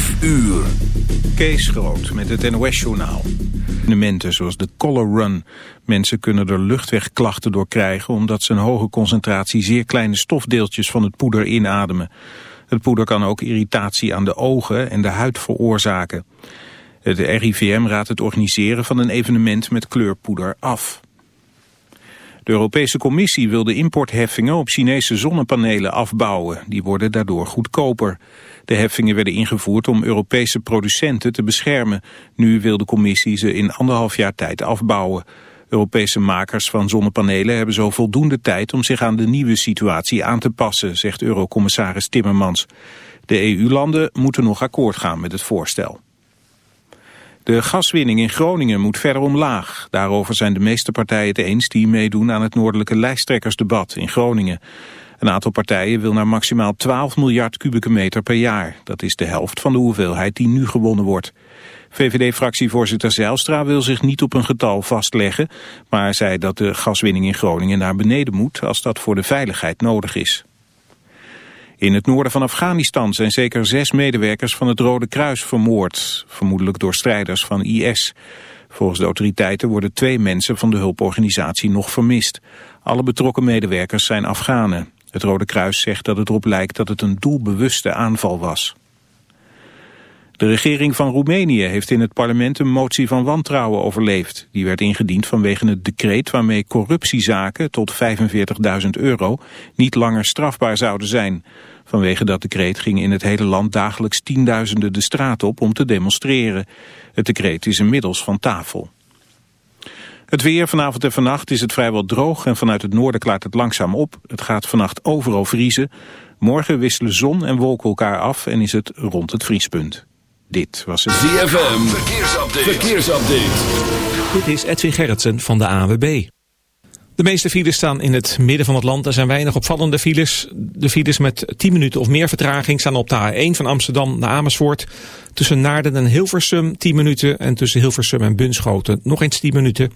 5 uur. Kees Groot met het NOS-journaal. Evenementen zoals de Color Run. Mensen kunnen er luchtwegklachten door krijgen... omdat ze een hoge concentratie zeer kleine stofdeeltjes van het poeder inademen. Het poeder kan ook irritatie aan de ogen en de huid veroorzaken. De RIVM raadt het organiseren van een evenement met kleurpoeder af. De Europese Commissie wil de importheffingen op Chinese zonnepanelen afbouwen. Die worden daardoor goedkoper. De heffingen werden ingevoerd om Europese producenten te beschermen. Nu wil de Commissie ze in anderhalf jaar tijd afbouwen. Europese makers van zonnepanelen hebben zo voldoende tijd om zich aan de nieuwe situatie aan te passen, zegt Eurocommissaris Timmermans. De EU-landen moeten nog akkoord gaan met het voorstel. De gaswinning in Groningen moet verder omlaag. Daarover zijn de meeste partijen het eens die meedoen aan het noordelijke lijsttrekkersdebat in Groningen. Een aantal partijen wil naar maximaal 12 miljard kubieke meter per jaar. Dat is de helft van de hoeveelheid die nu gewonnen wordt. VVD-fractievoorzitter Zijlstra wil zich niet op een getal vastleggen, maar zei dat de gaswinning in Groningen naar beneden moet als dat voor de veiligheid nodig is. In het noorden van Afghanistan zijn zeker zes medewerkers van het Rode Kruis vermoord, vermoedelijk door strijders van IS. Volgens de autoriteiten worden twee mensen van de hulporganisatie nog vermist. Alle betrokken medewerkers zijn Afghanen. Het Rode Kruis zegt dat het erop lijkt dat het een doelbewuste aanval was. De regering van Roemenië heeft in het parlement een motie van wantrouwen overleefd. Die werd ingediend vanwege het decreet waarmee corruptiezaken tot 45.000 euro niet langer strafbaar zouden zijn. Vanwege dat decreet gingen in het hele land dagelijks tienduizenden de straat op om te demonstreren. Het decreet is inmiddels van tafel. Het weer vanavond en vannacht is het vrijwel droog en vanuit het noorden klaart het langzaam op. Het gaat vannacht overal vriezen. Morgen wisselen zon en wolken elkaar af en is het rond het vriespunt. Dit was het ZFM Verkeersupdate. Verkeersupdate. Dit is Edwin Gerritsen van de AWB. De meeste files staan in het midden van het land. Er zijn weinig opvallende files. De files met 10 minuten of meer vertraging staan op de A1 van Amsterdam naar Amersfoort. Tussen Naarden en Hilversum 10 minuten en tussen Hilversum en Bunschoten nog eens 10 minuten.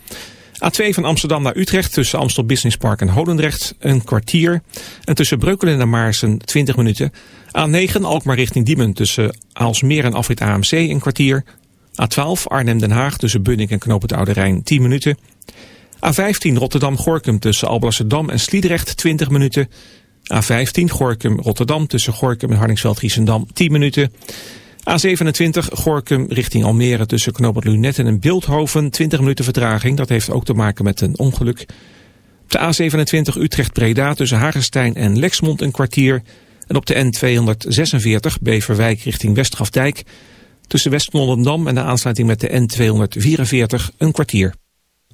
A2 van Amsterdam naar Utrecht tussen Amstel Business Park en Holendrecht een kwartier. En tussen Breukelen en Maarsen 20 minuten. A9 Alkmaar richting Diemen tussen Aalsmeer en Afrit AMC een kwartier. A12 Arnhem-Den Haag tussen Bunnik en Knoop het Oude Rijn 10 minuten. A15 Rotterdam-Gorkum tussen Alblasserdam en Sliedrecht 20 minuten. A15 Gorkum-Rotterdam tussen Gorkum en Hardingsveld-Giessendam 10 minuten. A27 Gorkum richting Almere tussen Knoopend Lunetten en Beeldhoven 20 minuten vertraging. Dat heeft ook te maken met een ongeluk. De A27 Utrecht-Breda tussen Hagestein en Lexmond een kwartier. En op de N246 Beverwijk richting Westgrafdijk tussen West-Mollendam en de aansluiting met de N244 een kwartier.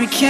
We can't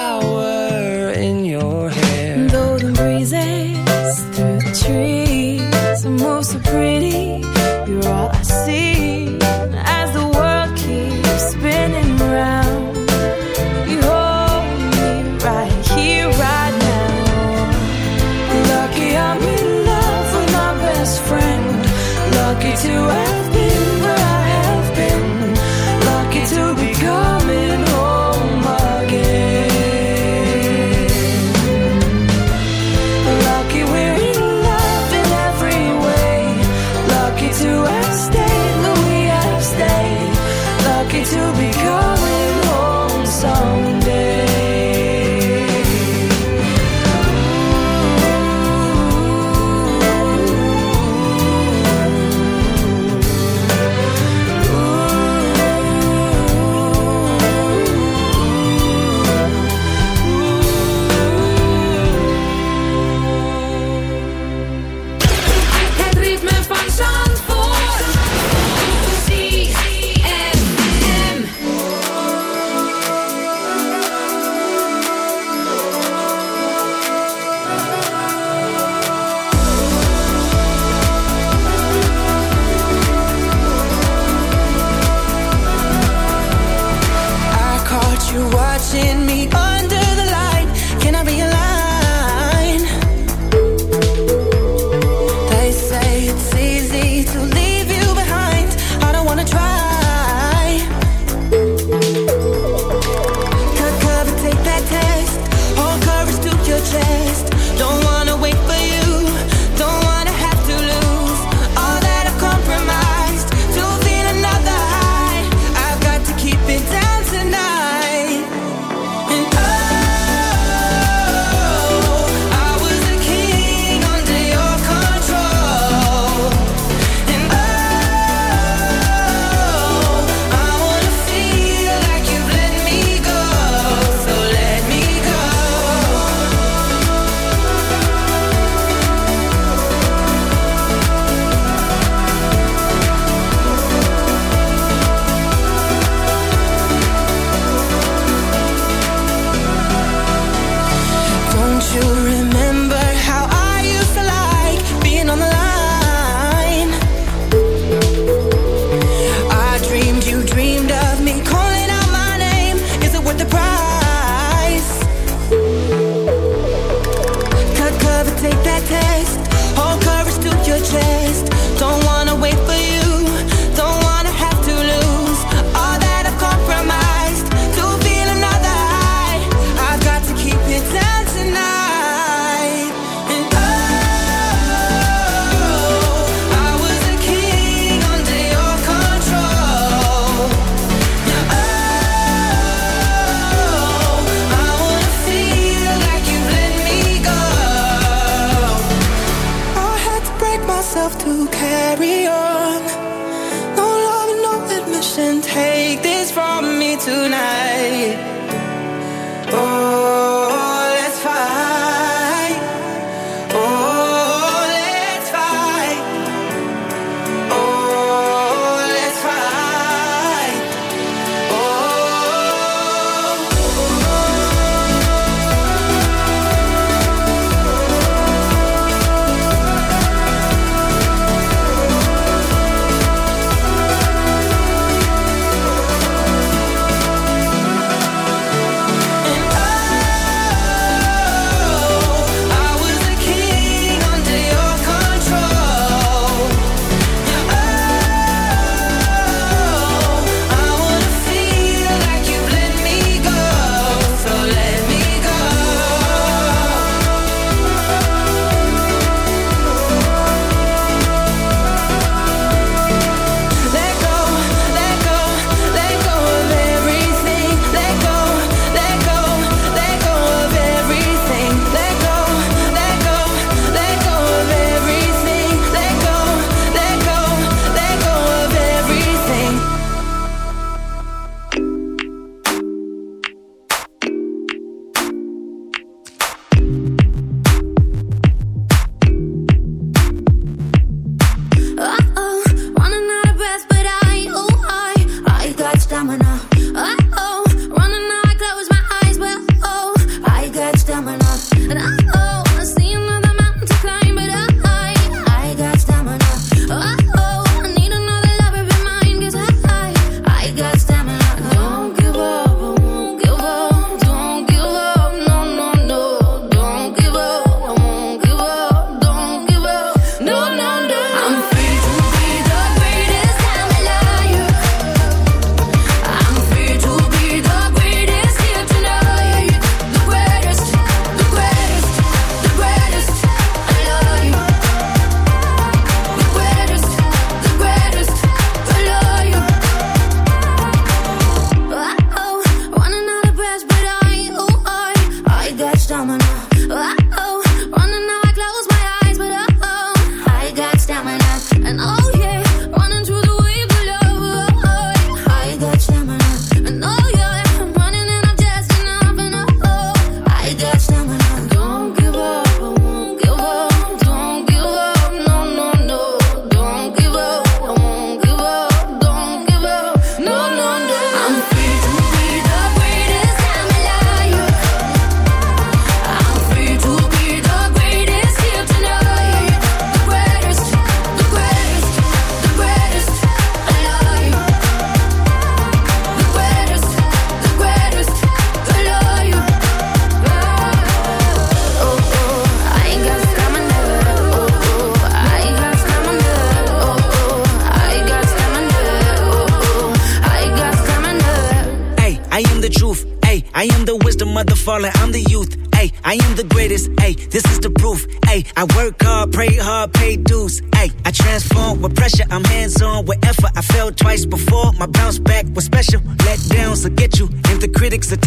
got someone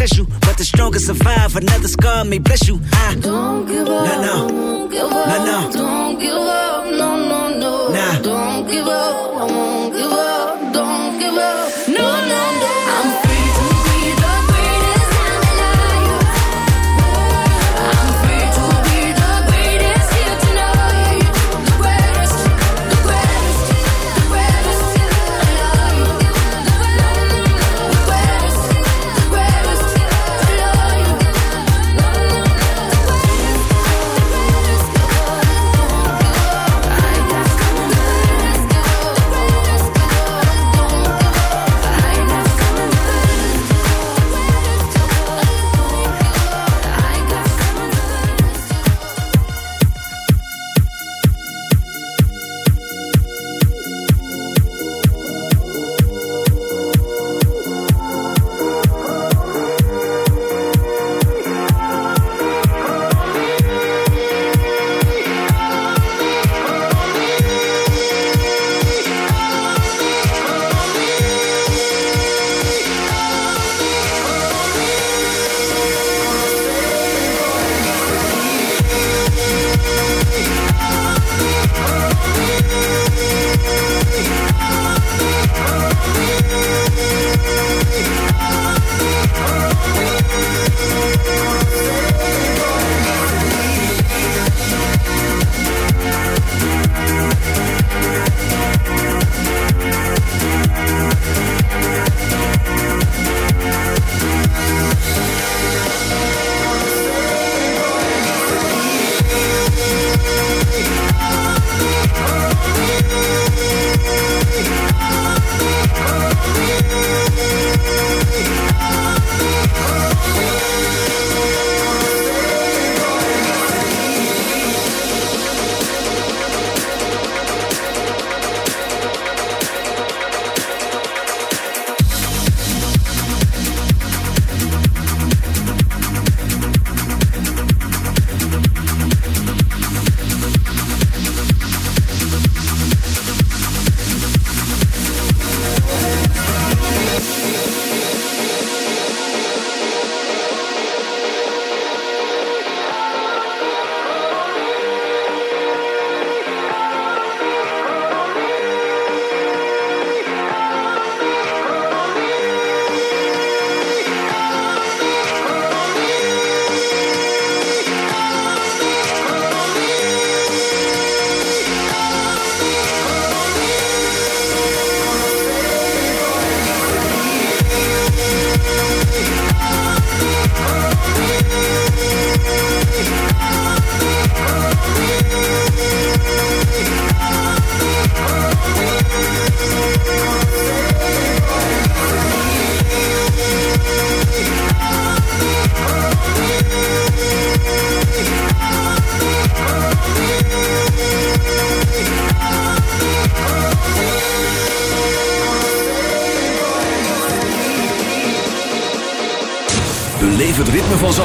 tissue, but the strongest survive. Another scar may bless you. I don't give up. No, no. Don't give up. No, no. Don't give up.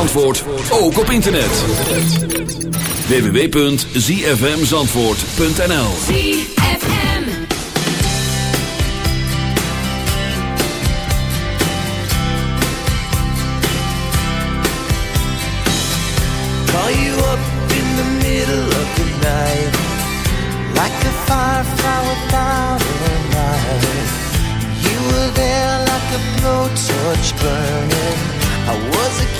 Zandvoort ook op internet. www.zfmzandvoort.nl Call you up in the middle of the night Like a firefly without a light You were there like a blowtorch burning. I was a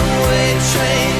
runaway train.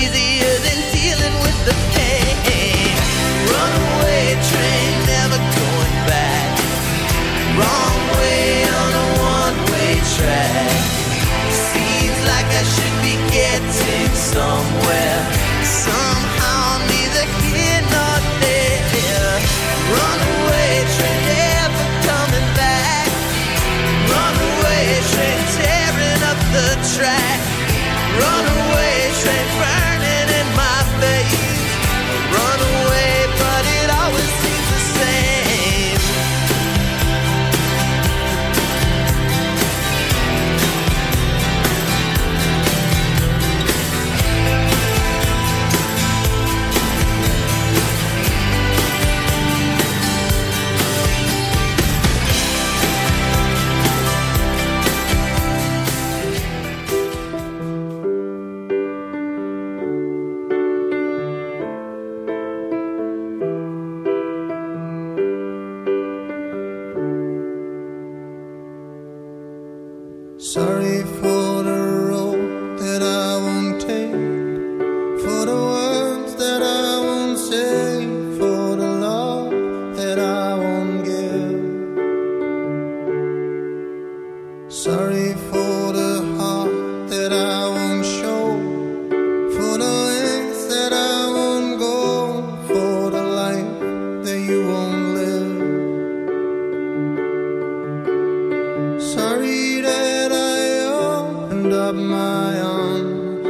my arms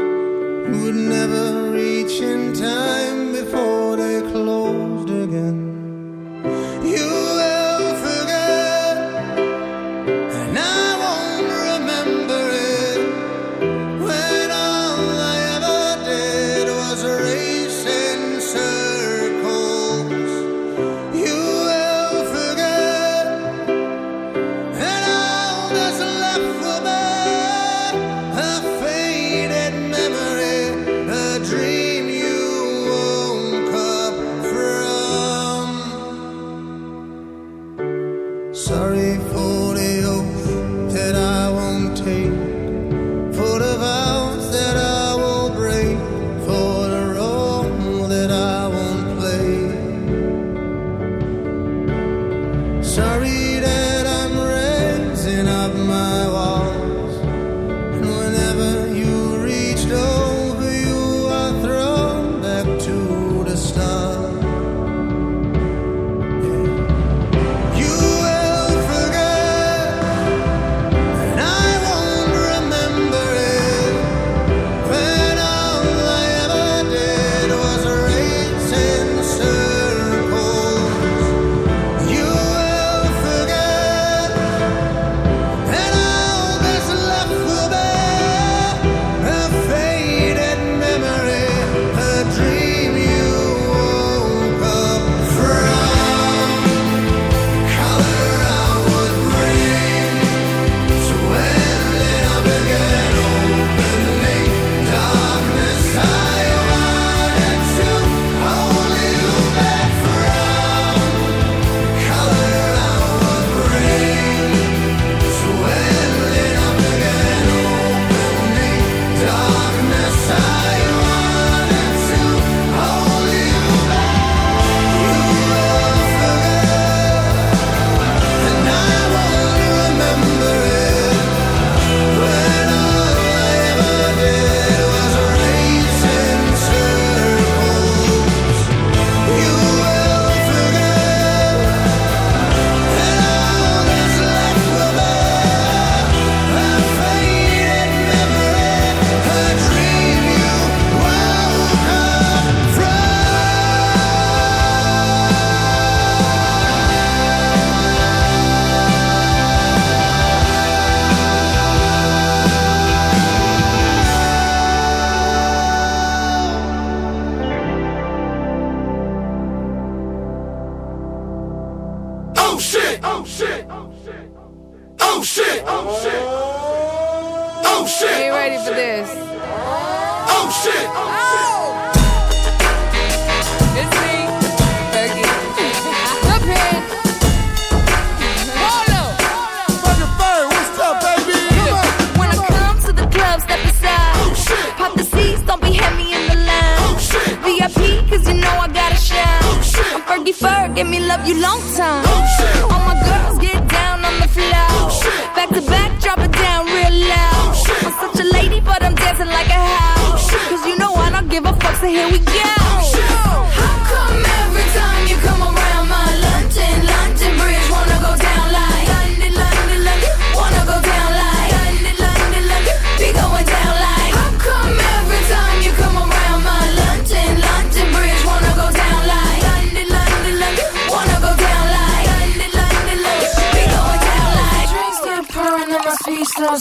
would never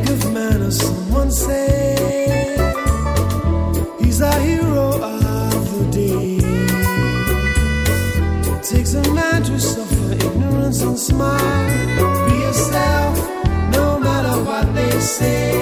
Of manners, someone say. He's a hero of the day. It takes a man to suffer ignorance and smile. Be yourself, no matter what they say.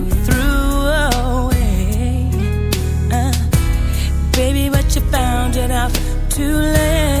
out too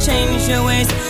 Changed your ways